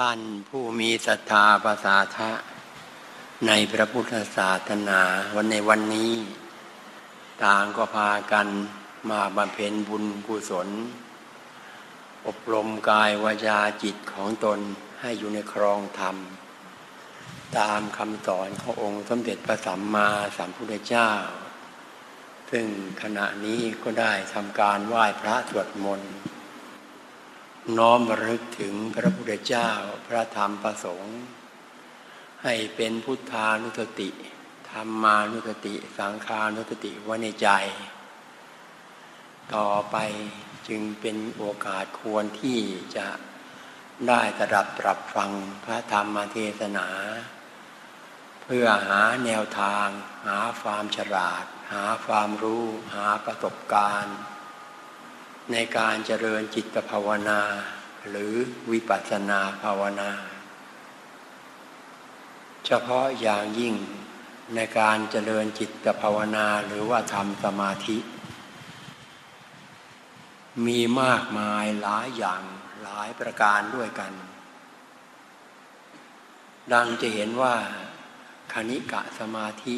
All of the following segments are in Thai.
ท่านผู้มีศรัทธาประสาทะในพระพุทธศาสนาวันในวันนี้ ต่างก็พากันมาบำเพ็ญบุญกุศล อบรมกายวาจาจิตของตนให้อยู่ในครองธรรม ตามคำสอนขององค์สมเด็จพระสัมมาสัมพุทธเจ้า ซึ่งขณะนี้ก็ได้ทำการไหว้พระสวดมนต์ น้อมรึกถึงพระพุทธเจ้าพระธรรมประสงค์ให้เป็นพุทธานุสติธรรมานุสติ สังขานุสติไว้ในใจ ต่อไปจึงเป็นโอกาสควรที่จะได้ตรับปรับฟังพระธรรมเทศนา เพื่อหาแนวทาง หาความฉลาด หาความรู้ หาประสบการณ์ ในการเจริญจิตภาวนา หรือวิปัสสนาภาวนา เฉพาะอย่างยิ่งในการเจริญจิตภาวนาหรือว่าทำสมาธิ มีมากมายหลายอย่างหลายประการด้วยกัน ดังจะเห็นว่าคณิกะสมาธิ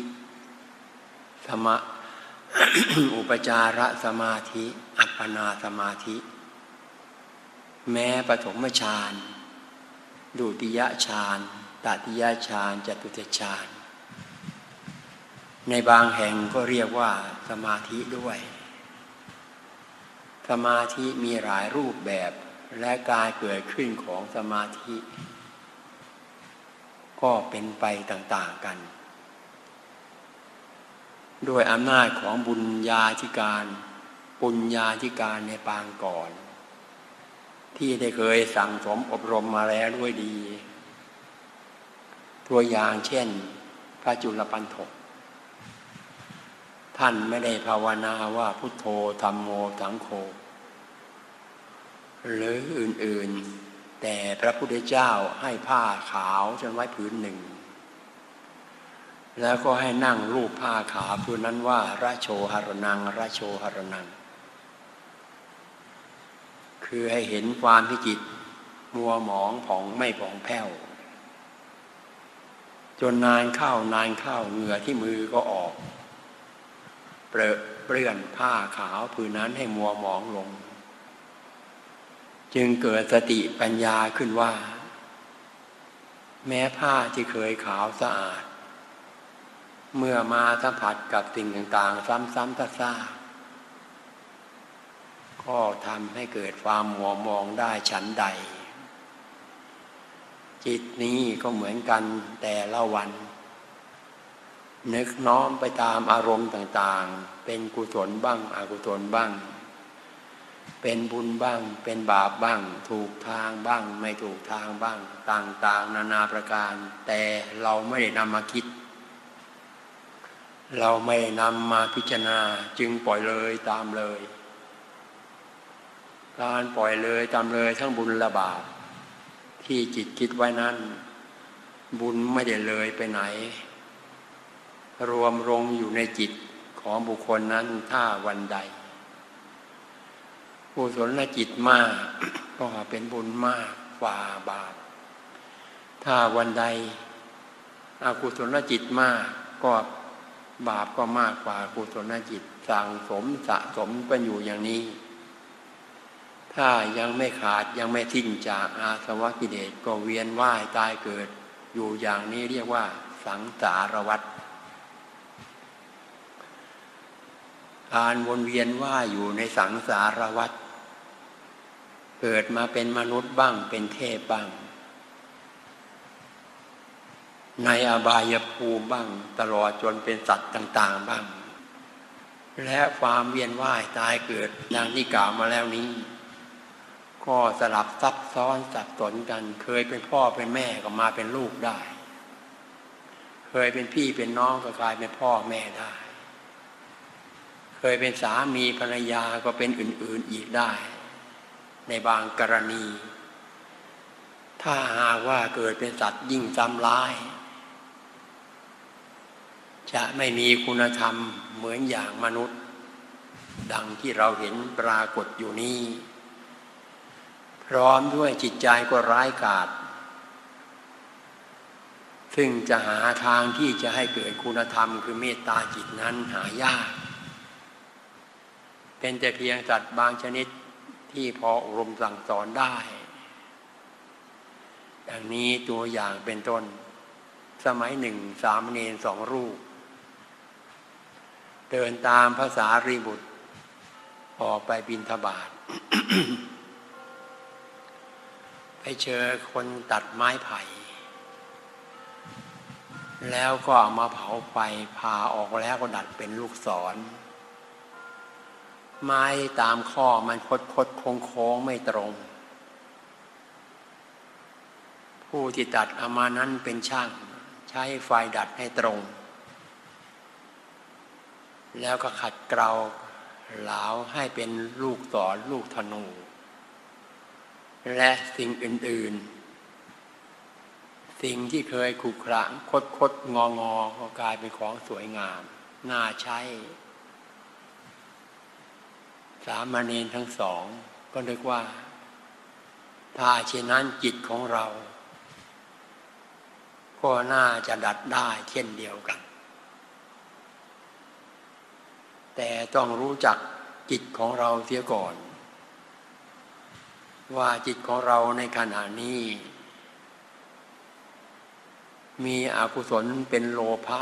สมา อุปจารสมาธิ อัปปนาสมาธิ แม้ปฐมฌานดุติยฌานตติยฌานจตุตฌานในบางแห่งก็เรียกว่าสมาธิด้วย สมาธิมีหลายรูปแบบและการเกิดขึ้นของสมาธิ ก็เป็นไปต่าง ๆ กัน ด้วยอำนาจของบุญญาธิการปุญญาธิการในปางก่อน ที่ได้เคยสั่งสมอบรมมาแล้วด้วยดี ตัวอย่างเช่น พระจุลปันถก ท่านไม่ได้ภาวนาว่าพุทโธธรรมโมสังโฆหรืออื่นๆ แต่พระพุทธเจ้าให้ผ้าขาวจนไว้ผืนหนึ่ง แล้วก็ให้นั่งรูปผ้าขาพื้นนั้นว่าระโชหรนังระโชหรนัง คือให้เห็นความที่จิตมัวหมองผ่องไม่ผ่องแผ้ว จนนานเข้านานเข้าเหงื่อที่มือก็ออก เปรอะเปลื่อนผ้าขาวพื้นนั้นให้มัวหมองลง จึงเกิดสติปัญญาขึ้นว่า แม้ผ้าที่เคยขาวสะอาด เมื่อมาสัมผัสกับสิ่งต่างๆ ซ้ำๆซาๆก็ทำให้เกิดความมัวมองได้ฉันใด จิตนี้ก็เหมือนกันแต่ละวัน นึกน้อมไปตามอารมณ์ต่างๆ เป็นกุศลบ้างอกุศลบ้าง เป็นบุญบ้าง เป็นบาปบ้าง ถูกทางบ้าง ไม่ถูกทางบ้าง ต่างๆ นานาประการ แต่เราไม่ได้นำมาคิด เราไม่นำมาพิจารณาจึงปล่อยเลยตามเลย การปล่อยเลยตามเลยทั้งบุญและบาปที่จิตคิดไว้นั้น บุญไม่ได้เลยไปไหน รวมลงอยู่ในจิตของบุคคลนั้นถ้าวันใดกุศลจิตมากก็เป็นบุญมากฝ่าบาป ถ้าวันใดอากุศลจิตมากก็ บาปก็มากกว่ากุศลจิตสั่งสมสะสมกันอยู่อย่างนี้ ถ้ายังไม่ขาดยังไม่ทิ้งจากอาสวะกิเลสก็เวียนว่ายตายเกิด อยู่อย่างนี้เรียกว่า สังสารวัฏการวนเวียนว่ายอยู่ในสังสารวัฏเกิดมาเป็นมนุษย์บ้างเป็นเทพบ้าง ในอบายภูมิบ้าง ตลอดจนเป็นสัตว์ต่าง ๆ บ้าง และความเวียนว่ายตายเกิดอย่างที่กล่าวมาแล้วนี้ ก็สลับซับซ้อนสับสนกัน เคยเป็นพ่อเป็นแม่ก็มาเป็นลูกได้ เคยเป็นพี่เป็นน้องก็กลายเป็นพ่อแม่ได้ เคยเป็นสามีภรรยาก็เป็นอื่น ๆอีกได้ ในบางกรณีถ้าหากว่าเกิดเป็นสัตว์ยิ่งจำร้าย จะไม่มีคุณธรรมเหมือนอย่างมนุษย์ ดังที่เราเห็นปรากฏอยู่นี้ พร้อมด้วยจิตใจก็ร้ายกาจซึ่งจะหาทางที่จะให้เกิดคุณธรรมคือเมตตาจิตนั้นหายาก เป็นแต่เพียงสัตว์บางชนิดที่พออบรมสั่งสอนได้ ดังนี้ตัวอย่างเป็นต้น สมัยหนึ่งสามเณรสองรูป เดินตามภาษารีบุตร ออกไปบินทบาทไปเจอคนตัดไม้ไผ่ แล้วก็เอามาเผาไฟผ่าออกแล้วก็ดัดเป็นลูกศร ไม้ตามข้อมันคดคดโค้งโค้งไม่ตรง ผู้ที่ตัดเอามานั้นเป็นช่าง ใช้ไฟดัดให้ตรง แล้วก็ขัดเกลาเหลาให้เป็นลูกต่อลูกธนู และสิ่งอื่น ๆ สิ่งที่เคยขรุขระคดคดงองอก็กลายเป็นของสวยงาม น่าใช้ สามเณรทั้งสอง ก็นึกว่า ถ้าเช่นนั้นจิตของเรา ก็น่าจะดัดได้เช่นเดียวกัน แต่ต้องรู้จักจิตของเราเสียก่อน ว่าจิตของเราในขณะนี้ มีอกุศลเป็นโลภะ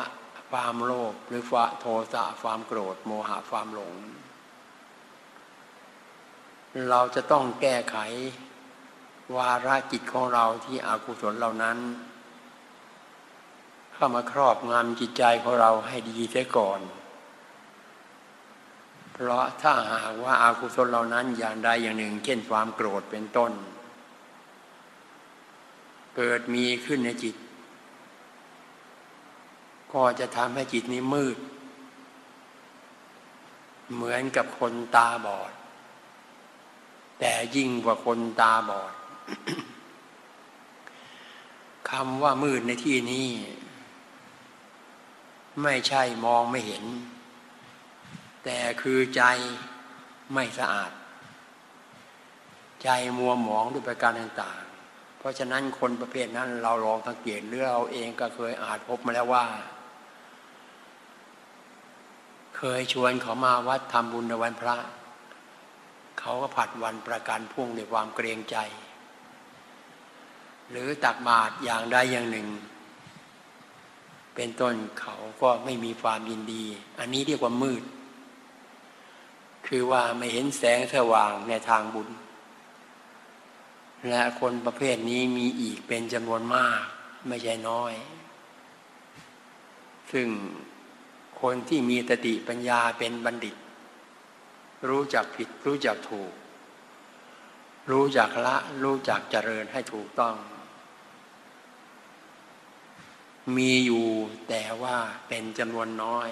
ความโลภหรือฟะโทสะความโกรธ โมหะความหลง เราจะต้องแก้ไข วาระจิตของเราที่อกุศลเหล่านั้น เข้ามาครอบงำจิตใจของเราให้ดีเสียก่อน เพราะถ้าหากว่าอากุศลเหล่านั้นอย่างใดอย่างหนึ่ง เช่นความโกรธเป็นต้น เกิดมีขึ้นในจิต ก็จะทำให้จิตนี้มืด เหมือนกับคนตาบอด แต่ยิ่งกว่าคนตาบอดคำว่ามืดในที่นี้ ไม่ใช่มองไม่เห็น แต่คือใจไม่สะอาด ใจมัวหมองด้วยประการต่างๆ เพราะฉะนั้นคนประเภทนั้นเราลองสังเกตหรือเราเองก็เคยอาจพบมาแล้วว่า เคยชวนเขามาวัดทำบุญในวันพระ เขาก็ผัดวันประกันพุ่งด้วยความเกรงใจ หรือตักบาตรอย่างใดอย่างหนึ่งเป็นต้นเขาก็ไม่มีความยินดี อันนี้เรียกว่ามืด คือว่าไม่เห็นแสงสว่างในทางบุญ และคนประเภทนี้มีอีกเป็นจำนวนมาก ไม่ใช่น้อย ซึ่งคนที่มีตติปัญญาเป็นบัณฑิต รู้จักผิดรู้จักถูก รู้จักละรู้จักเจริญให้ถูกต้อง มีอยู่แต่ว่าเป็นจำนวนน้อย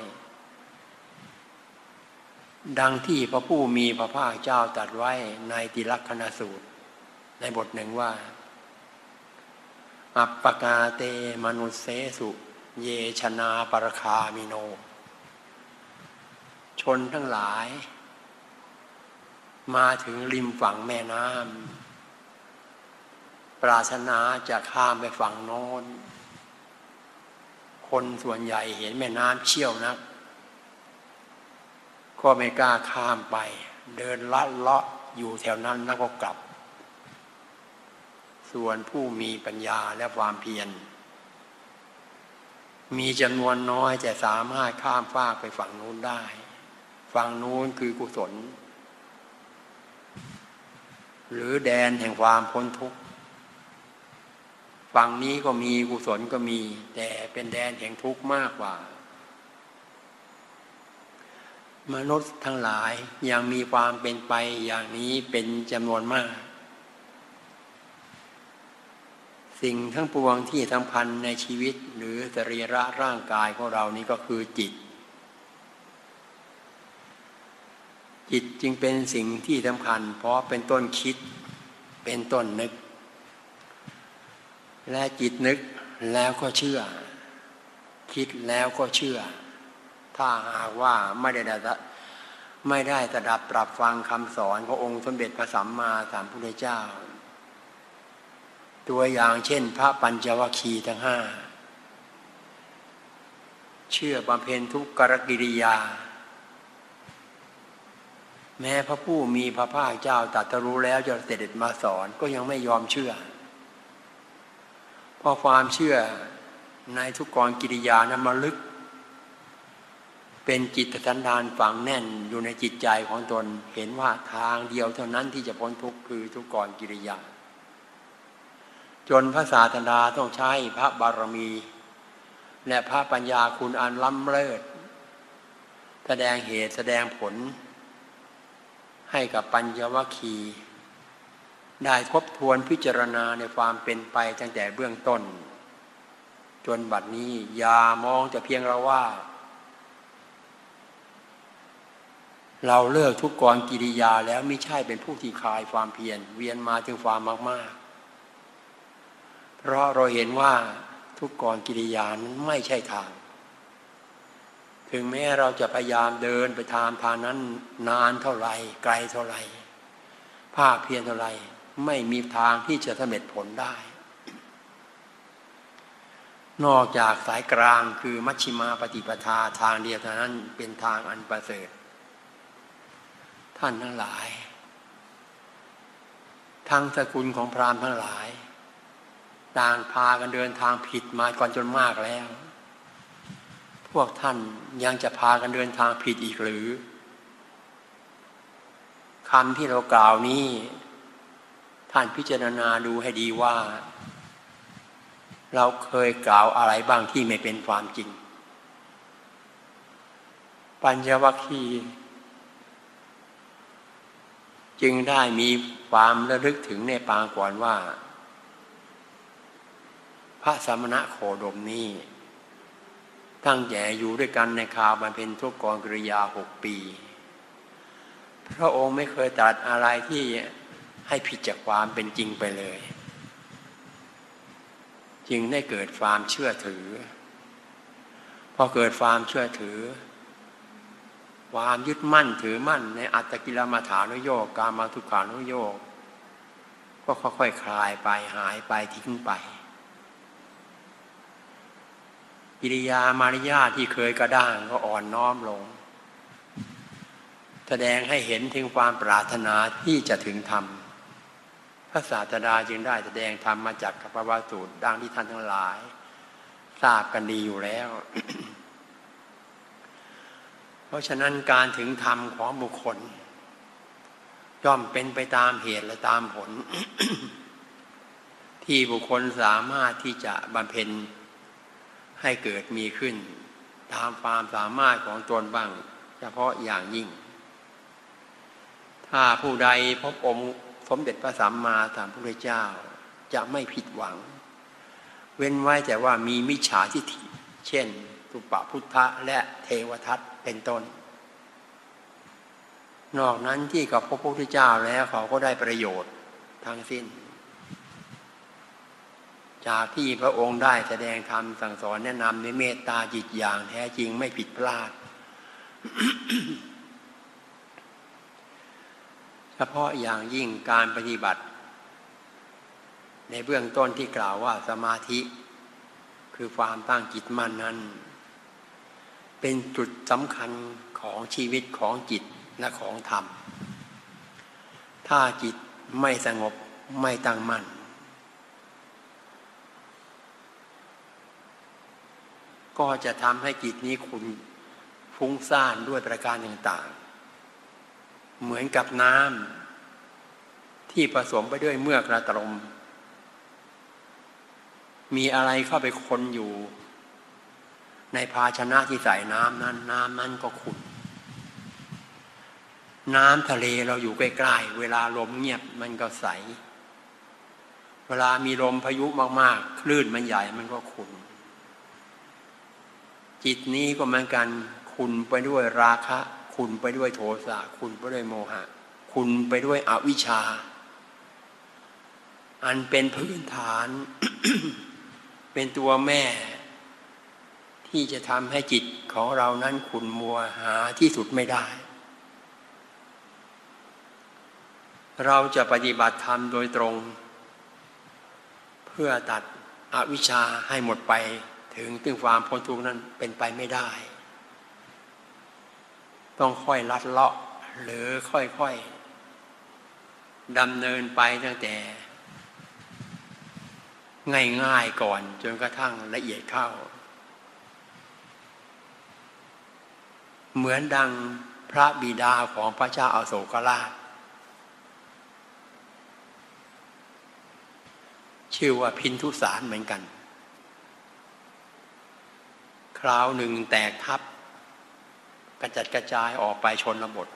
ดังที่พระผู้มีพระภาคเจ้าตรัสไว้ในติลักษณสูตร ในบทหนึ่งว่า อัปปกาเตมนุสเสสุ เยชนาปรคามิโน ชนทั้งหลาย มาถึงริมฝั่งแม่น้ำปรารถนาจะข้ามไปฝั่งโน้น คนส่วนใหญ่เห็นแม่น้ำเชี่ยวนัก ก็ไม่กล้าข้ามไป เดินลัดเลาะอยู่แถวนั้นแล้วก็กลับ ส่วนผู้มีปัญญาและความเพียร มีจำนวนน้อยจะสามารถข้ามฟากไปฝั่งนู้นได้ ฝั่งนู้นคือกุศล หรือแดนแห่งความพ้นทุกข์ฝั่งนี้ก็มีกุศลก็มี แต่เป็นแดนแห่งทุกข์มากกว่า มนุษย์ทั้งหลายยังมีความเป็นไปอย่างนี้เป็นจำนวนมาก สิ่งทั้งปวงที่สำคัญในชีวิตหรือสรีระร่างกายของเรานี้ก็คือจิต จิตจึงเป็นสิ่งที่สำคัญ เพราะเป็นต้นคิดเป็นต้นนึก และจิตนึกแล้วก็เชื่อ คิดแล้วก็เชื่อ ถ้าหากว่าไม่ได้ไม่ได้สดับปรับฟังคำสอนขององค์สมเด็จพระสัมมาสัมพุทธเจ้า ตัวอย่างเช่น พระปัญจวัคคีย์ทั้งห้าเชื่อบำเพ็ญทุกกรกิริยา แม้พระผู้มีพระภาคเจ้าตรัสรู้แล้วจะเสด็จมาสอนก็ยังไม่ยอมเชื่อ เพราะความเชื่อในทุกกรกิริยานั้นมาลึก เป็นจิตสันดานฝังแน่นอยู่ในจิตใจของตนเห็นว่าทางเดียวเท่านั้นที่จะพ้นทุกข์คือทุกกรกิริยา จนพระศาสดาต้องใช้พระบารมี และพระปัญญาคุณอันล้ำเลิศ แสดงเหตุแสดงผล ให้กับปัญญวคี ได้ทบทวนพิจารณาในความเป็นไปตั้งแต่เบื้องต้น จนบัดนี้อย่ามองแต่เพียงเราว่า เราเลิกทุกกรกิริยาแล้วไม่ใช่เป็นผู้ที่คลายความเพียรเวียนมาถึงความมาก ๆ เพราะเราเห็นว่าทุกกรกิริยานั้นไม่ใช่ทาง ถึงแม้เราจะพยายามเดินไปทางทางนั้นนานเท่าไหร่ ไกลเท่าไหร่ภาคเพียรเท่าไหร่ไม่มีทางที่จะสำเร็จผลได้ นอกจากสายกลางคือมัชชิมาปฏิปทาทางเดียวเท่านั้นเป็นทางอันประเสริฐ ท่านทั้งหลาย ทั้งสกุลของพราหมณ์ทั้งหลาย ต่างพากันเดินทางผิดมาก่อนจนมากแล้ว พวกท่านยังจะพากันเดินทางผิดอีกหรือคำที่เรากล่าวนี้ ท่านพิจารณาดูให้ดีว่า เราเคยกล่าวอะไรบ้างที่ไม่เป็นความจริง ปัญญวัคคี จึงได้มีความระลึกถึงในปางก่อนว่า พระสมณะโคดมนี้ตั้งแต่อยู่ด้วยกันในคาวมันเป็นทุกกรกริยาหกปี พระองค์ไม่เคยตัดอะไรที่ให้ผิดจากความเป็นจริงไปเลย จึงได้เกิดความเชื่อถือ พอเกิดความเชื่อถือ ความยึดมั่นถือมั่น ในอัตตกิลมาฐานุโยกการมาทุกขานุโยก ก็ค่อยๆคคลายไปหายไปทิ้งไปกิริยามารยาที่เคยกระด้างก็อ่อนน้อมลง แสดงให้เห็นถึงความปรารถนาที่จะถึงธรรมพระศาสดาจึงได้แสดงธรรมมาจากกัปวสูตรดังที่ท่านทั้งหลาย ทราบกันดีอยู่แล้ว เพราะฉะนั้นการถึงธรรมของบุคคล ย่อมเป็นไปตามเหตุและตามผล ที่บุคคลสามารถที่จะบำเพ็ญให้เกิดมีขึ้น ตามความสามารถของตนบ้าง เฉพาะอย่างยิ่ง ถ้าผู้ใดพบองค์สมเด็จพระสัมมาสัมพุทธเจ้าจะไม่ผิดหวัง เว้นไว้แต่ว่ามีมิจฉาทิฏฐิ เช่นสุปพุทธะและเทวทัต เป็นต้น นอกนั้นที่กับพระพุทธเจ้าแล้วเขาก็ได้ประโยชน์ทั้งสิ้น จากที่พระองค์ได้แสดงธรรมสั่งสอนแนะนำในเมตตาจิตอย่างแท้จริงไม่ผิดพลาดฉพาะอย่างยิ่งการปฏิบัติ ในเบื้องต้นที่กล่าวว่าสมาธิ คือความตั้งจิตมั่นนั้น เป็นจุดสำคัญของชีวิตของจิตและของธรรม ถ้าจิตไม่สงบไม่ตั้งมั่น ก็จะทำให้จิตนี้คุณฟุ้งซ่านด้วยประการต่างๆ เหมือนกับน้ำที่ผสมไปด้วยเมือกระตรม มีอะไรเข้าไปคนอยู่ ในภาชนะที่ใส่น้ำนั้น น้ำนั้นก็ขุ่นน้ำทะเลเราอยู่ใกล้ๆเวลาลมเงียบมันก็ใส เวลามีลมพายุมากๆ คลื่นมันใหญ่มันก็ขุ่นจิตนี้ก็เหมือนกันขุ่นไปด้วยราคะคุณไปด้วยโทสะคุณไปด้วยโมหะคุณไปด้วยอวิชชา อันเป็นพื้นฐาน เป็นตัวแม่ ที่จะทำให้จิตของเรานั้นขุนมัวหาที่สุดไม่ได้ เราจะปฏิบัติธรรมโดยตรง เพื่อตัดอวิชชาให้หมดไปถึงตึงความพ้นทุกข์นั้นเป็นไปไม่ได้ ต้องค่อยลัดเลาะหรือค่อยๆดำเนินไปตั้งแต่ ง่ายๆก่อนจนกระทั่งละเอียดเข้า เหมือนดังพระบิดาของพระเจ้าอาโศกราช ชื่อว่าพินทุสารเหมือนกัน คราวหนึ่งแตกทับกระจัดกระจายออกไปชนบท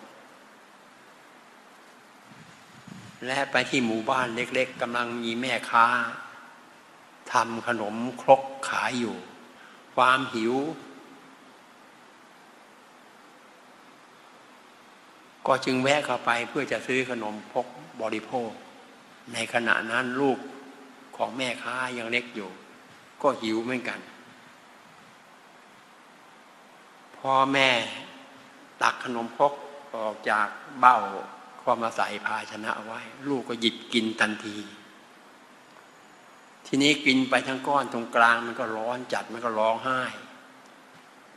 และไปที่หมู่บ้านเล็กๆกำลังมีแม่ค้าทำขนมครกขายอยู่ ความหิว ก็จึงแวะเข้าไปเพื่อจะซื้อขนมพกบริโภค ในขณะนั้นลูกของแม่ค้ายังเล็กอยู่ ก็หิวเหมือนกัน พ่อแม่ตักขนมพกออกจากเบ้าก็มาใส่ภาชนะไว้ ลูกก็หยิบกินทันที ทีนี้กินไปทั้งก้อนตรงกลางมันก็ร้อนจัดมันก็ร้องไห้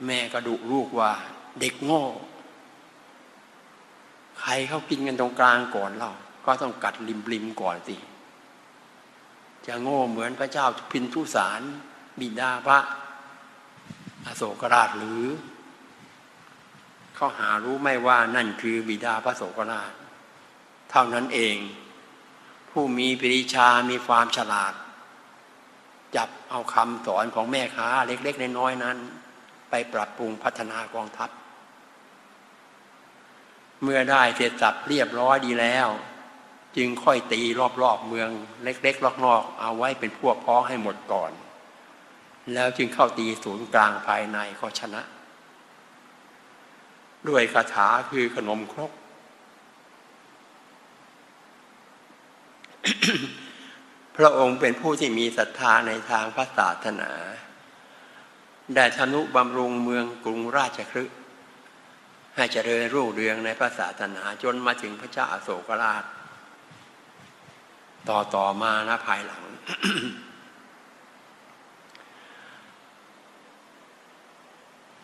แม่ก็ดุลูกว่าเด็กโง่ ใครเขากินกันตรงกลางก่อนเราก็ต้องกัดริมริมก่อนสิจะโง่เหมือนพระเจ้าพินทุสารบิดาพระอโศกราชหรือเขาหารู้ไม่ว่านั่นคือบิดาพระโสกราช เท่านั้นเอง ผู้มีปริชามีความฉลาด จับเอาคำสอนของแม่ค้าเล็กๆน้อยๆนั้น ไปปรับปรุงพัฒนากองทัพ เมื่อได้เสร็จสับเรียบร้อยดีแล้ว จึงค่อยตีรอบๆเมืองเล็กๆนอกๆเอาไว้เป็นพวกพ้องให้หมดก่อน แล้วจึงเข้าตีศูนย์กลางภายในก็ชนะ ด้วยคาถาคือขนมครกพระองค์เป็นผู้ที่มีศรัทธาในทางพระศาสนา ได้ธนุบำรุงเมืองกรุงราชคฤห์ ให้เจริญรุ่งเรืองในพระศาสนาจนมาถึงพระเจ้าอาโศกราช ต่อต่อมานะภายหลัง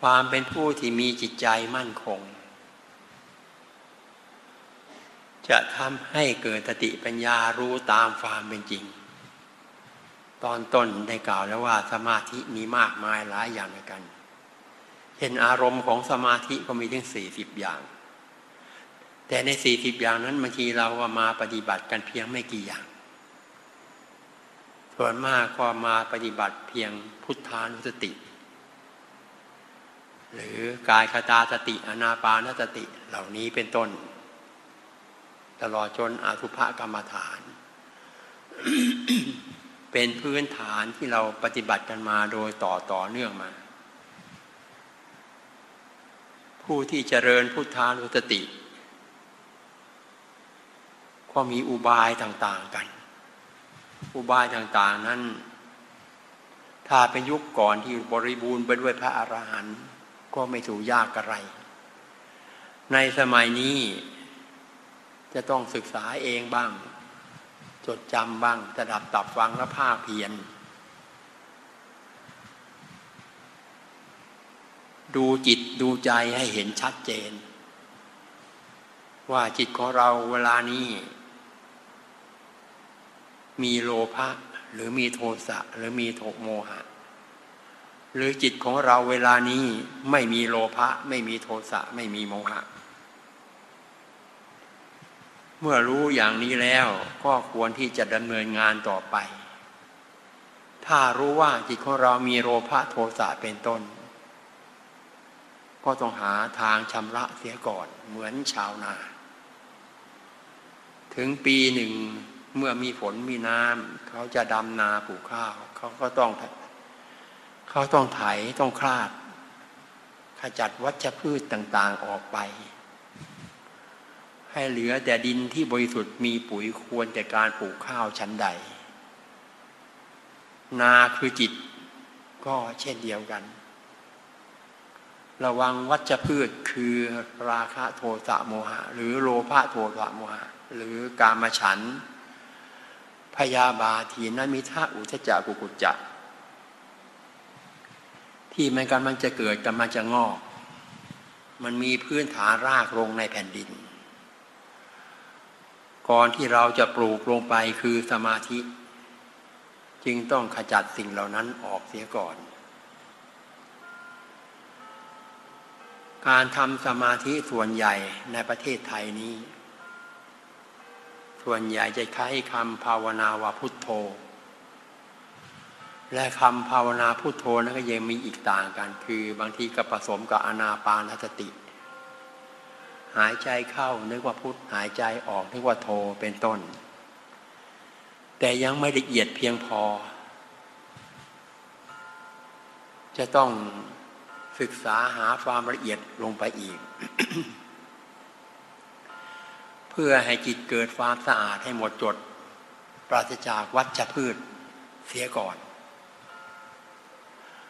ความเป็นผู้ที่มีจิตใจมั่นคง จะทำให้เกิดสติปัญญารู้ตามความเป็นจริง ตอนต้นได้กล่าวแล้วว่าสมาธิมีมากมายหลายอย่างในกัน เห็นอารมณ์ของสมาธิก็มีถึงสี่สิบอย่าง แต่ในสี่สิบอย่างนั้นบางทีเราก็มาปฏิบัติกันเพียงไม่กี่อย่าง ส่วนมากก็มาปฏิบัติเพียงพุทธานุสติ หรือกายคตาสติอนาปานสติเหล่านี้เป็นต้น ตลอดจนอาทุภกรรมฐานเป็นพื้นฐานที่เราปฏิบัติกันมาโดยต่อต่อเนื่องมา ผู้ที่เจริญพุทธานุสติ ก็มีอุบายต่างๆกัน อุบายต่างๆนั้น ถ้าเป็นยุคก่อนที่บริบูรณ์ไปด้วยพระอรหันต์ก็ไม่ถูกยากอะไร ในสมัยนี้จะต้องศึกษาเองบ้าง จดจำบ้างจะดับตับฟังและภาคเพียน ดูจิตดูใจให้เห็นชัดเจน ว่าจิตของเราเวลานี้ มีโลภะหรือมีโทสะหรือมีโทโมหะ หรือจิตของเราเวลานี้ไม่มีโลภะไม่มีโทสะไม่มีโมหะ เมื่อรู้อย่างนี้แล้วก็ควรที่จะดำเนินงานต่อไป ถ้ารู้ว่าจิตของเรามีโลภะโทสะเป็นต้น ก็ต้องหาทางชำระเสียก่อนเหมือนชาวนา ถึงปีหนึ่งเมื่อมีฝนมีน้ำเขาจะดำนาปลูกข้าว เขาก็ต้องเขาต้องไถต้องคลาด ขจัดวัชพืชต่างๆออกไป ให้เหลือแต่ดินที่บริสุทธิ์มีปุ๋ยควรแต่การปลูกข้าวชั้นใด นาคือจิตก็เช่นเดียวกัน ระวังวัชพืชคือราคะโทสะโมหะ หรือโลภะโทสะโมหะ หรือกามฉัน พยาบาทีนมิทะอุทจักกุกุจจะ ที่มันกำลังจะเกิดกำลังจะงอก มันมีพื้นฐานรากลงในแผ่นดิน ก่อนที่เราจะปลูกลงไปคือสมาธิ จึงต้องขจัดสิ่งเหล่านั้นออกเสียก่อน การทำสมาธิส่วนใหญ่ในประเทศไทยนี้ ส่วนใหญ่จะใช้คำภาวนาวาพุทโธ และคำภาวนาพุทโธนั้นก็ยังมีอีกต่างกัน คือบางทีก็ผสมกับอนาปานสติ หายใจเข้านึกว่าพุทหายใจออกนึกว่าโธเป็นต้น แต่ยังไม่ละเอียดเพียงพอ จะต้อง ศึกษาหาความละเอียดลงไปอีก เพื่อให้จิตเกิดความสะอาดให้หมดจด ปราศจากวัชพืชเสียก่อน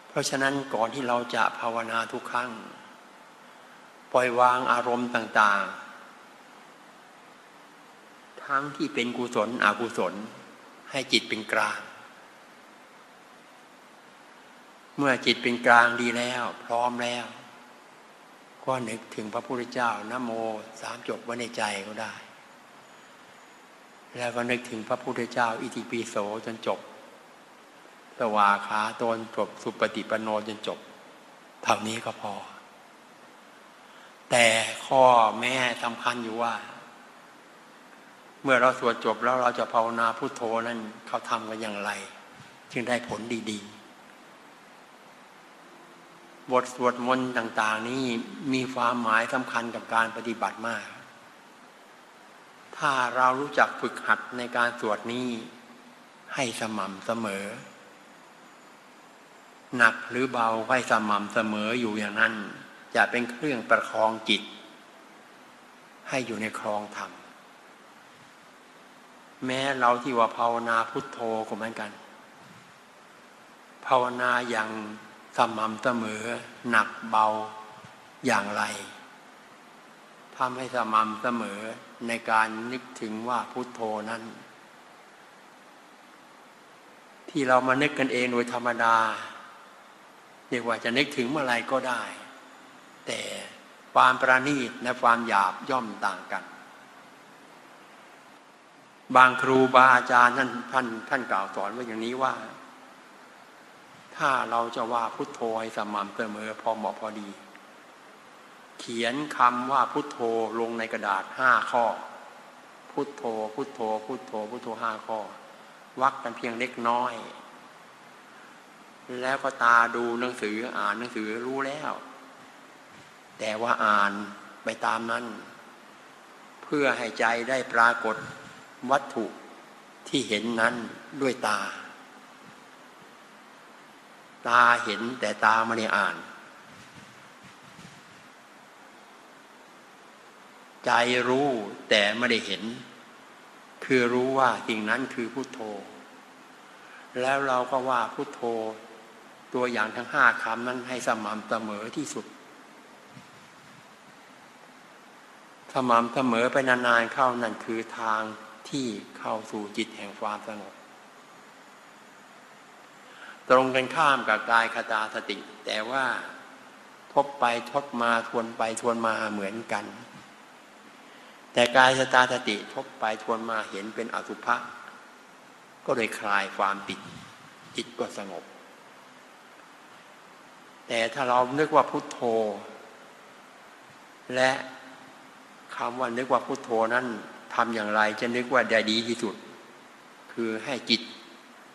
เพราะฉะนั้นก่อนที่เราจะภาวนาทุกครั้ง ปล่อยวางอารมณ์ต่าง ๆ ทั้งที่เป็นกุศลอกุศล ให้จิตเป็นกลาง เมื่อจิตเป็นกลางดีแล้ว พร้อมแล้ว ก็นึกถึงพระพุทธเจ้านโมสามจบไว้ในใจก็ได้ แล้วก็นึกถึงพระพุทธเจ้า อิติปิโสจนจบสวาขาตนจบสุปฏิปโนจนจบ เท่านี้ก็พอ แต่ข้อแม่สำคัญอยู่ว่า เมื่อเราสวดจบแล้วเราจะภาวนาพุโทโธนั้นเขาทำกันอย่างไร จึงได้ผลดี ๆ บทสวดมนต์ต่าง ๆ นี้มีความหมายสำคัญกับการปฏิบัติมาก ถ้าเรารู้จักฝึกหัดในการสวดนี้ ให้สม่ำเสมอ หนักหรือเบาให้สม่ำเสมออยู่อย่างนั้น จะเป็นเครื่องประคองจิต ให้อยู่ในครองธรรม แม้เราที่ว่าภาวนาพุทโธก็เหมือนกัน ภาวนาอย่าง สม่ำเสมอหนักเบาอย่างไรทำให้สม่ำเสมอในการนึกถึงว่าพุทโธนั้น ที่เรามานึกกันเองโดยธรรมดารียกว่าจะนึกถึงเมื่อไรก็ได้ แต่ความประณีตและความหยาบย่อมต่างกัน บางครูบาอาจารย์ท่านท่านท่านกล่าวสอนไว้อย่างนี้ว่า ถ้าเราจะว่าพุทโธให้สม่ำเสมอพอเหมาะพอดี เขียนคำว่าพุทโธลงในกระดาษห้าข้อ พุทโธ พุทโธ พุทโธ พุทโธห้าข้อ วักกันเพียงเล็กน้อย แล้วก็ตาดูหนังสืออ่านหนังสือรู้แล้ว แต่ว่าอ่านไปตามนั้น เพื่อให้ใจได้ปรากฏวัตถุที่เห็นนั้นด้วยตา ตาเห็นแต่ตาไม่ได้อ่าน ใจรู้แต่ไม่ได้เห็น คือรู้ว่าสิ่งนั้นคือพุโทโธ แล้วเราก็ว่าพุโทโธ ตัวอย่างทั้งห้าคำนั้นให้สม่ำเสมอที่สุด สม่ำเสมอไปนานๆเข้านั่นคือทางที่เข้าสู่จิตแห่งความสงบ ตรงกันข้ามกับกายคตาสติ แต่ว่าทบไปทบมาทวนไปทวนมาเหมือนกัน แต่กายสตาสติทบไปทวนมาเห็นเป็นอสุภะก็เลยคลายความติดจิตก็สงบ แต่ถ้าเรานึกว่าพุทโธ และคำว่านึกว่าพุทโธนั้นทำอย่างไรจะนึกว่าได้ดีที่สุด คือให้จิต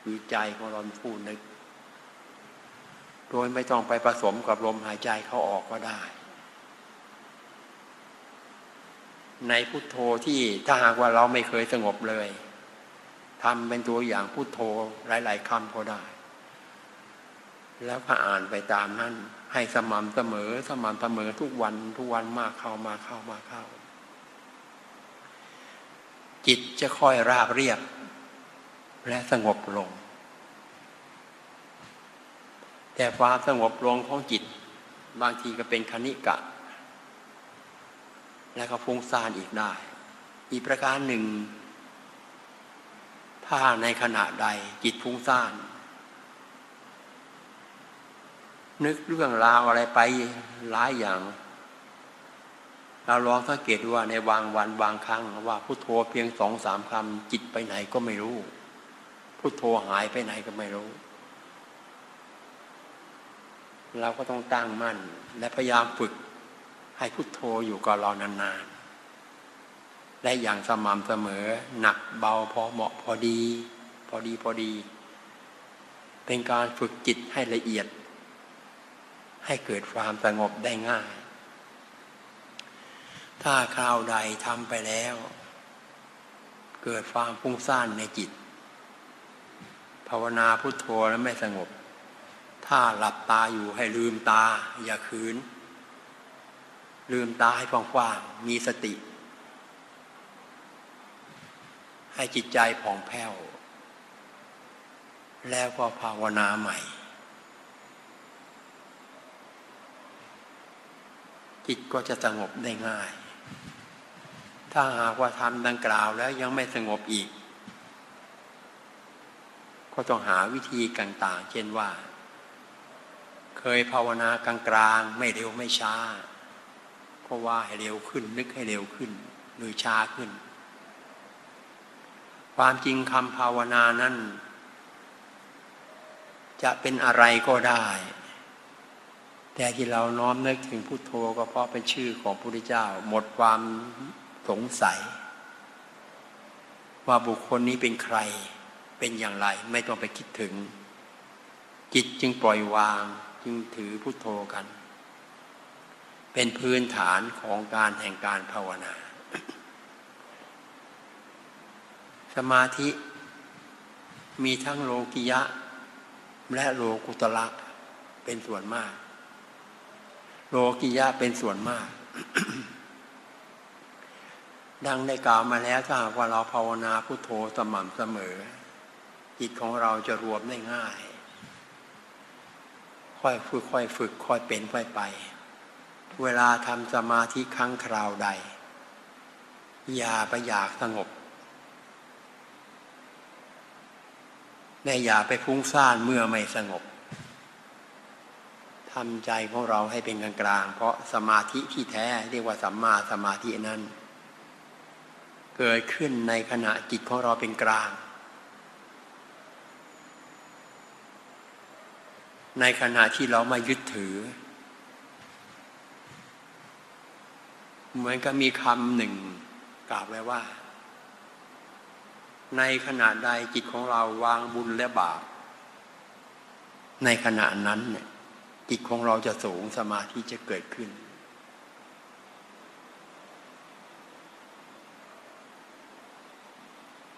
คือใจของเราพูดนึก โดยไม่ต้องไปผสมกับลมหายใจเขาออกก็ได้ ในพุทโธที่ถ้าหากว่าเราไม่เคยสงบเลยทำเป็นตัวอย่างพุทโธหลาย ๆคำก็ได้ แล้วก็อ่านไปตามนั้น ให้สม่ำเสมอสม่ำเสมอทุกวันทุกวันมากเข้ามาเข้ามาเข้า จิตจะค่อยราบเรียบ และสงบลง แต่ความสงบลงของจิต บางทีก็เป็นคณิกะ และก็ฟุ้งซ่านอีกได้ อีกประการหนึ่ง ถ้าในขณะใดจิตฟุ้งซ่าน นึกเรื่องราวอะไรไปหลายอย่างเราลองสังเกตว่าในบางวันบางครั้งว่าพุโทโธเพียงสองสามคำจิตไปไหนก็ไม่รู้ พุโทโธหายไปไหนก็ไม่รู้ เราก็ต้องตั้งมั่น และพยายามฝึกให้พุโทโธอยู่กับเรานานๆและอย่างสม่ำเสมอ หนักเบาพอเหมาะพอดี พอดีพอดี เป็นการฝึกจิตให้ละเอียด ให้เกิดความสงบได้ง่าย ถ้าคราวใดทำไปแล้ว เกิดความฟุ้งซ่านในจิต ภาวนาพุโทโธแล้วไม่สงบ ถ้าหลับตาอยู่ให้ลืมตา อย่าคืน ลืมตาให้กว้างๆมีสติ ให้จิตใจผ่องแผ้ว แล้วก็ภาวนาใหม่ จิตก็จะสงบได้ง่าย ถ้าหากว่าทำดังกล่าวแล้วยังไม่สงบอีก ก็ต้องหาวิธีต่างๆ เช่นว่า เคยภาวนากลางๆ ไม่เร็วไม่ช้า ก็ว่าให้เร็วขึ้น นึกให้เร็วขึ้น หรือช้าขึ้น ความจริงคำภาวนานั้น จะเป็นอะไรก็ได้ แต่ที่เราน้อมนึกถึงพุทโธก็เพราะเป็นชื่อของพระพุทธเจ้า หมดความสงสัย ว่าบุคคลนี้เป็นใครเป็นอย่างไร ไม่ต้องไปคิดถึง จิตจึงปล่อยวาง จึงถือพุทโธกัน เป็นพื้นฐานของการแห่งการภาวนา สมาธิมีทั้งโลกิยะ และโลกุตละเป็นส่วนมาก โลกิยะเป็นส่วนมาก ดังได้กล่าวมาแล้วถ้าหากว่าเราภาวนาพุทโธสม่ำเสมอจิตของเราจะรวมได้ง่าย ค่อยฝึกค่อยฝึกค่อยเป็นค่อยไป เวลาทำสมาธิครั้งคราวใด อย่าไปอยากสงบและอย่าไปฟุ้งซ่านเมื่อไม่สงบทำใจของเราให้เป็นกลางกลางเพราะสมาธิที่แท้เรียกว่าสัมมาสมาธินั้น เกิดขึ้นในขณะจิตของเราเป็นกลาง ในขณะที่เราไม่ยึดถือ เหมือนกับมีคำหนึ่งกล่าวไว้ว่า ในขณะใดจิตของเราวางบุญและบาป ในขณะนั้นเนี่ยจิตของเราจะสูงสมาธิจะเกิดขึ้น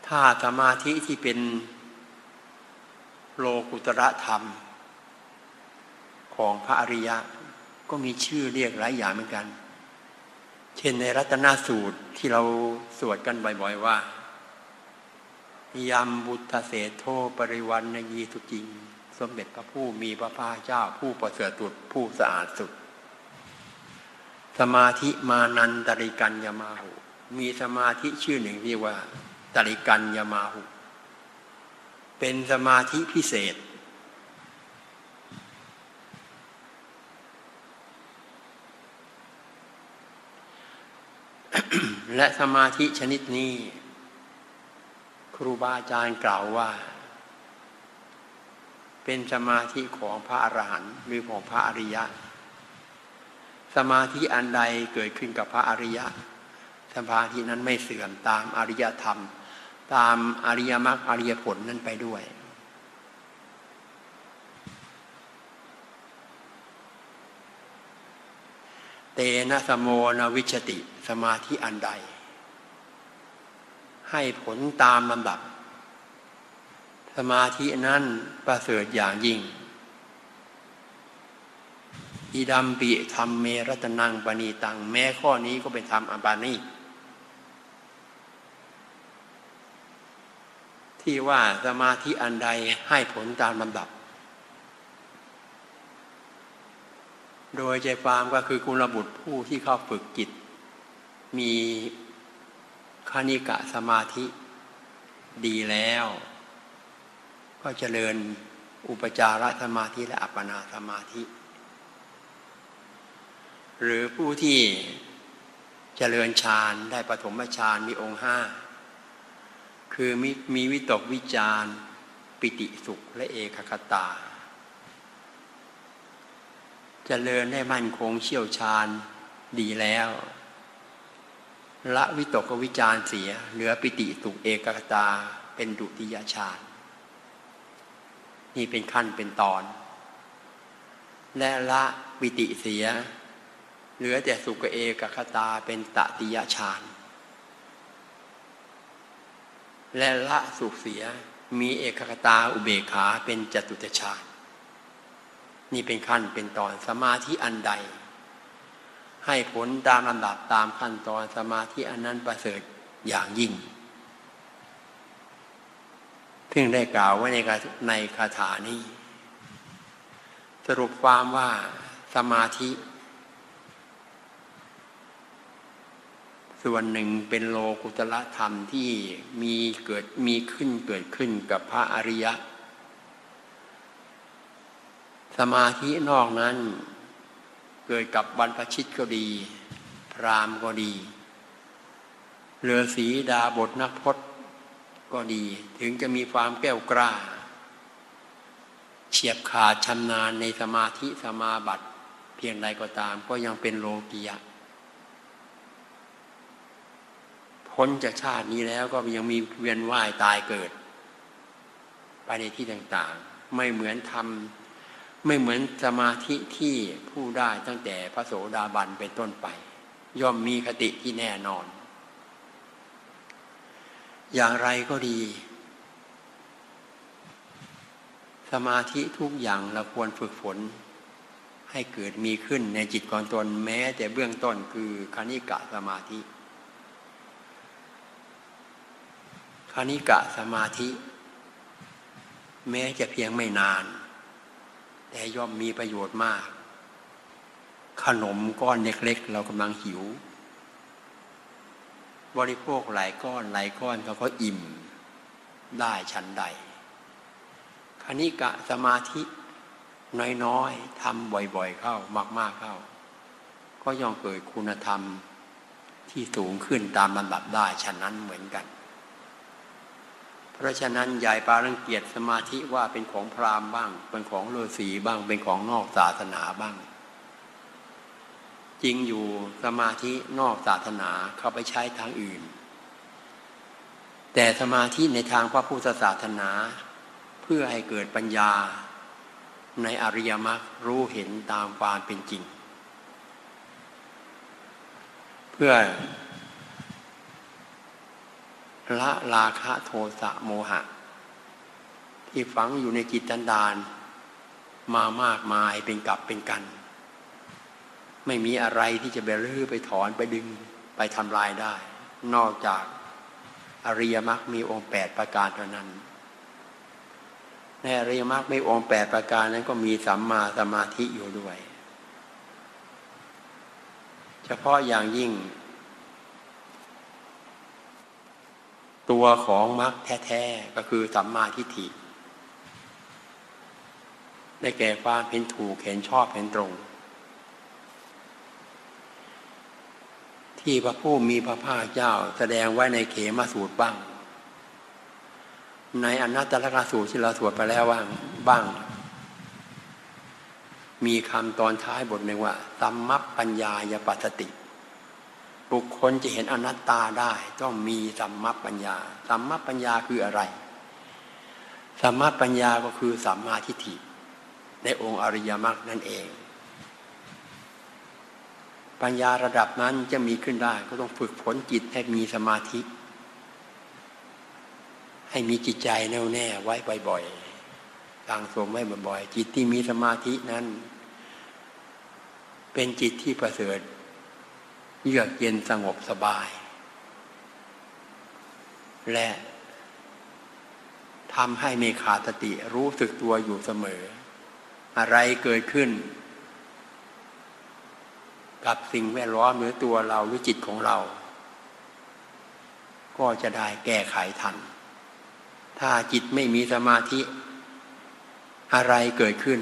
ถ้าสมาธิที่เป็นโลกุตระธรรม ของพระอริยะ ก็มีชื่อเรียกหลายอย่างเหมือนกัน เช่นในรัตนสูตรที่เราสวดกันบ่อยๆว่ายามบุตเศโทปริวันนยีสุจริง สมเด็จพระผู้มีพระภาคเจ้าผู้ประเสริฐสุดผู้สะอาดสุด สมาธิมานันตริกัญญามาหุมีสมาธิชื่อหนึ่งเรียกว่าตริกัญญามาหุเป็นสมาธิพิเศษ และสมาธิชนิดนี้ ครูบาอาจารย์กล่าวว่า เป็นสมาธิของพระอรหันต์หรือของพระอริยะ สมาธิอันใดเกิดขึ้นกับพระอริยะ สมาธินั้นไม่เสื่อมตามอริยธรรม ตามอริยมรรคอริยผลนั้นไปด้วย นะสโมนวิชติ สมาธิอันใด ให้ผลตามลำดับ สมาธินั้นประเสริฐอย่างยิ่ง อิดัมปิธรรมเมรัตนังปณีตัง แม้ข้อนี้ก็เป็นธรรมอบานีที่ว่าสมาธิอันใดให้ผลตามลำดับ โดยใจความก็คือกุลบุตรผู้ที่เข้าฝึกจิต มีคณิกะสมาธิดีแล้ว ก็เจริญอุปจารสมาธิและอัปปนาสมาธิ หรือผู้ที่เจริญฌานได้ปฐมฌานมีองค์ห้าคือมีมีวิตกวิจารปิติสุขและเอกคตา เจริญได้มั่นคงเชี่ยวชาญดีแล้ว ละวิตกวิจารเสีย เหลือปิติสุขเอกคตาเป็นดุติยฌานนี่เป็นขั้นเป็นตอน และละปิติเสีย เหลือแต่สุกเอกคตาเป็นตติยฌานและละสุขเสียมีเอกคตาอุเบกขาเป็นจตุตฌาน นี่เป็นขั้นเป็นตอนสมาธิอันใด ให้ผลตามลำดับตามขั้นตอนสมาธิอันนั้นประเสริฐอย่างยิ่ง ซึ่งได้กล่าวไว้ในในคาถานี้ สรุปความว่าสมาธิ ส่วนหนึ่งเป็นโลกุตละธรรมที่มีเกิดมีขึ้นเกิดขึ้นกับพระอริยะ สมาธินอกนั้น เกิดกับบรรพชิตก็ดี พรามก็ดีเรือสีดาบทนักพจน์ก็ดี ถึงจะมีความแก้วกล้า เฉียบขาดชำนาญในสมาธิสมาบัติ เพียงใดก็ตามก็ยังเป็นโลกียะพ้นจากชาตินี้แล้วก็ยังมีเวียนว่ายตายเกิด ไปในที่ต่างๆ ไม่เหมือนทำ ไม่เหมือนสมาธิที่ผู้ได้ตั้งแต่พระโสดาบันเป็นต้นไป ย่อมมีคติที่แน่นอน อย่างไรก็ดี สมาธิทุกอย่างเราควรฝึกฝน ให้เกิดมีขึ้นในจิตก่อนตนแม้ แต่เบื้องต้นคือคณิกะสมาธิคณิกะสมาธิ แม้จะเพียงไม่นาน แต่ย่อมมีประโยชน์มาก ขนมก้อนเล็กๆเรากำลังหิว บริโภคหลายก้อนหลายก้อนเขาก็อิ่มได้ชั้นใดคณิกะสมาธิน้อยๆทำบ่อยๆเข้ามากๆเข้า ก็ย่อมเกิดคุณธรรมที่สูงขึ้นตามลำดับได้ฉะนั้นเหมือนกัน เพราะฉะนั้นยายปารังเกียจสมาธิว่าเป็นของพราหมณ์บ้าง เป็นของฤาษีบ้าง เป็นของนอกศาสนาบ้าง จริงอยู่สมาธินอกศาสนาเข้าไปใช้ทางอื่น แต่สมาธิในทางพระพุทธศาสนา เพื่อให้เกิดปัญญา ในอริยมรรครู้เห็นตามความเป็นจริง เพื่อ ละราคะโทสะโมหะ ที่ฝังอยู่ในจิตตันดานมามากมายเป็นกับเป็นกัน ไม่มีอะไรที่จะไปรื้อไปถอนไปดึงไปทำลายได้ นอกจากอริยมรรคมีองค์แปดประการเท่านั้น ในอริยมรรคมีองค์แปดประการนั้นก็มีสัมมาสมาธิอยู่ด้วย เฉพาะอย่างยิ่ง ตัวของมรรคแท้ๆก็คือสัมมาทิฏฐิได้แก่ความเห็นถูกเห็นชอบเห็นตรง ที่พระผู้มีพระภาคเจ้าแสดงไว้ในเขมาสูตรบ้าง ในอนัตตลกสูตรที่เราสวดไปแล้วว่าบ้าง มีคำตอนท้ายบทหนึ่งว่าสัมมัปปัญญายปัสติ บุคคลจะเห็นอนัตตาได้ต้องมีสัมมาปัญญาสัมมาปัญญาคืออะไรสัมมาปัญญาก็คือสัมมาทิฏฐิในองค์อริยมรรคนั่นเอง ปัญญาระดับนั้นจะมีขึ้นได้ ก็ต้องฝึกฝนจิตให้มีสมาธิ ให้มีจิตใจแน่วแน่ไว้บ่อยๆต่างสมไว้บ่อยๆจิตที่มีสมาธินั้น เป็นจิตที่ประเสริฐ เยือกเย็นสงบสบาย และทำให้มีขาดสติรู้สึกตัวอยู่เสมอ อะไรเกิดขึ้น กับสิ่งแวดล้อมหรือตัวเราหรือจิตของเรา ก็จะได้แก้ไขทัน ถ้าจิตไม่มีสมาธิ อะไรเกิดขึ้น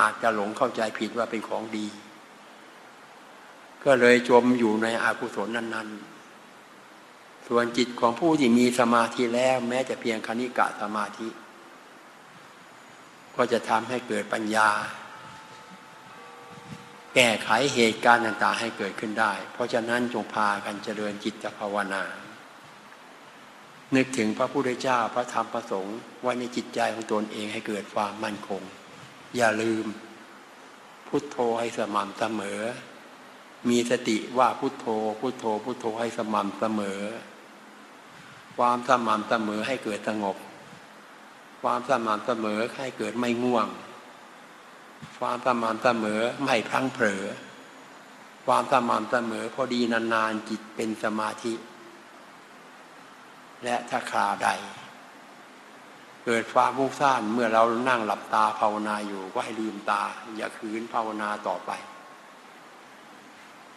อาจจะหลงเข้าใจผิดว่าเป็นของดี ก็เลยจมอยู่ในอากุศลนั้น ๆ ส่วนจิตของผู้ที่มีสมาธิแล้ว แม้จะเพียงคณิกะสมาธิ ก็จะทำให้เกิดปัญญา แก้ไขเหตุการณ์ต่างๆให้เกิดขึ้นได้ เพราะฉะนั้นจงพากันเจริญจิตภาวนา นึกถึงพระพุทธเจ้าพระธรรมพระสงฆ์ไว้ในจิตใจของตนเองให้เกิดความมั่นคง อย่าลืม พุทโธให้สม่ำเสมอ มีสติว่าพุทโธ พุทโธ พุทโธให้สม่ำเสมอ ความสม่ำเสมอให้เกิดสงบ ความสม่ำเสมอให้เกิดไม่ง่วง ความสม่ำเสมอไม่พลั้งเผลอ ความสม่ำเสมอพอดีนานๆจิตเป็นสมาธิ และถ้าคราใด เกิดความฟุ้งซ่านเมื่อเรานั่งหลับตาภาวนาอยู่ก็ให้ลืมตา อย่าคืนภาวนาต่อไป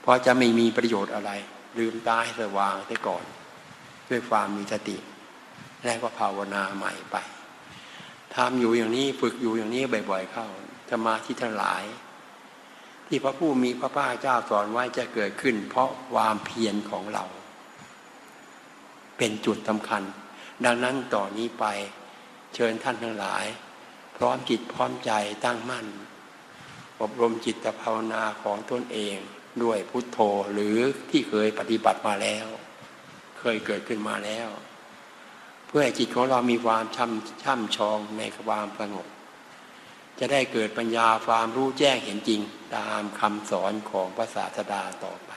เพราะจะไม่มีประโยชน์อะไร ลืมตาให้สว่างไปก่อน ด้วยความมีสติแล้วก็ภาวนาใหม่ไปทำอยู่อย่างนี้ฝึกอยู่อย่างนี้บ่อย ๆ เข้าสมาธิทั้งหลาย ที่พระผู้มีพระภาคเจ้าสอนไว้จะเกิดขึ้น เพราะความเพียรของเรา เป็นจุดสำคัญ ดังนั้นต่อนนี้ไปเชิญท่านทั้งหลาย พร้อมจิตพร้อมใจตั้งมั่น อบรมจิตภาวนาของตนเอง ด้วยพุทโธหรือที่เคยปฏิบัติมาแล้ว เคยเกิดขึ้นมาแล้ว เพื่อให้จิตของเรามีความช่ำช่ำชองในความสงบจะได้เกิดปัญญาความรู้แจ้งเห็นจริงตามคำสอนของพระศาสดาต่อไป